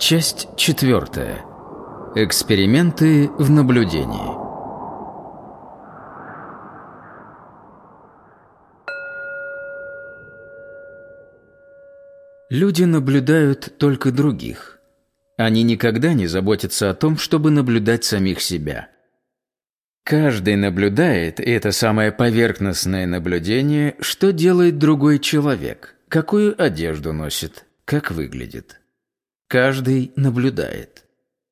Часть четвертая. Эксперименты в наблюдении. Люди наблюдают только других. Они никогда не заботятся о том, чтобы наблюдать самих себя. Каждый наблюдает, и это самое поверхностное наблюдение, что делает другой человек, какую одежду носит, как выглядит. Каждый наблюдает.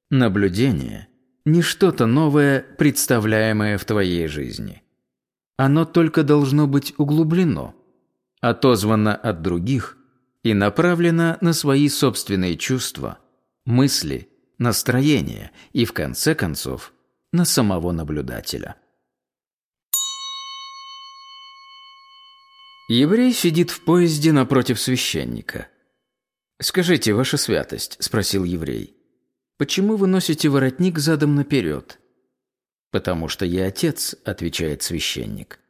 Наблюдение – не что-то новое, представляемое в твоей жизни. Оно только должно быть углублено, отозвано от других и направлена на свои собственные чувства, мысли, настроения и, в конце концов, на самого наблюдателя. Еврей сидит в поезде напротив священника. «Скажите, ваша святость», – спросил еврей, – «почему вы носите воротник задом наперед?» «Потому что я отец», – отвечает священник.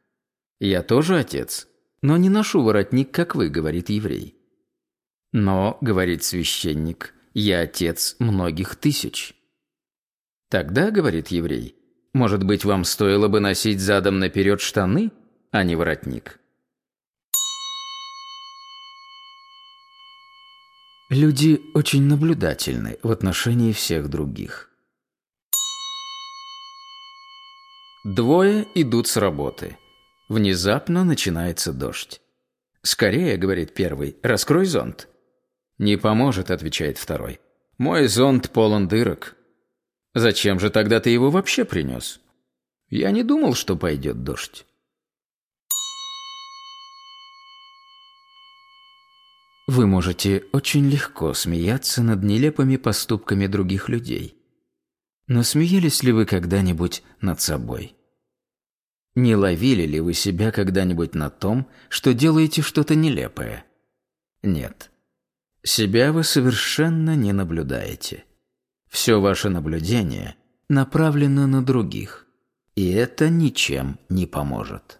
«Я тоже отец, но не ношу воротник, как вы», – говорит еврей. Но, говорит священник, я отец многих тысяч. Тогда, говорит еврей, может быть, вам стоило бы носить задом наперед штаны, а не воротник? Люди очень наблюдательны в отношении всех других. Двое идут с работы. Внезапно начинается дождь. «Скорее», — говорит первый, — «раскрой зонт». «Не поможет», — отвечает второй. «Мой зонт полон дырок». «Зачем же тогда ты его вообще принес?» «Я не думал, что пойдет дождь». Вы можете очень легко смеяться над нелепыми поступками других людей. Но смеялись ли вы когда-нибудь над собой? Не ловили ли вы себя когда-нибудь на том, что делаете что-то нелепое? Нет. Себя вы совершенно не наблюдаете. Все ваше наблюдение направлено на других, и это ничем не поможет.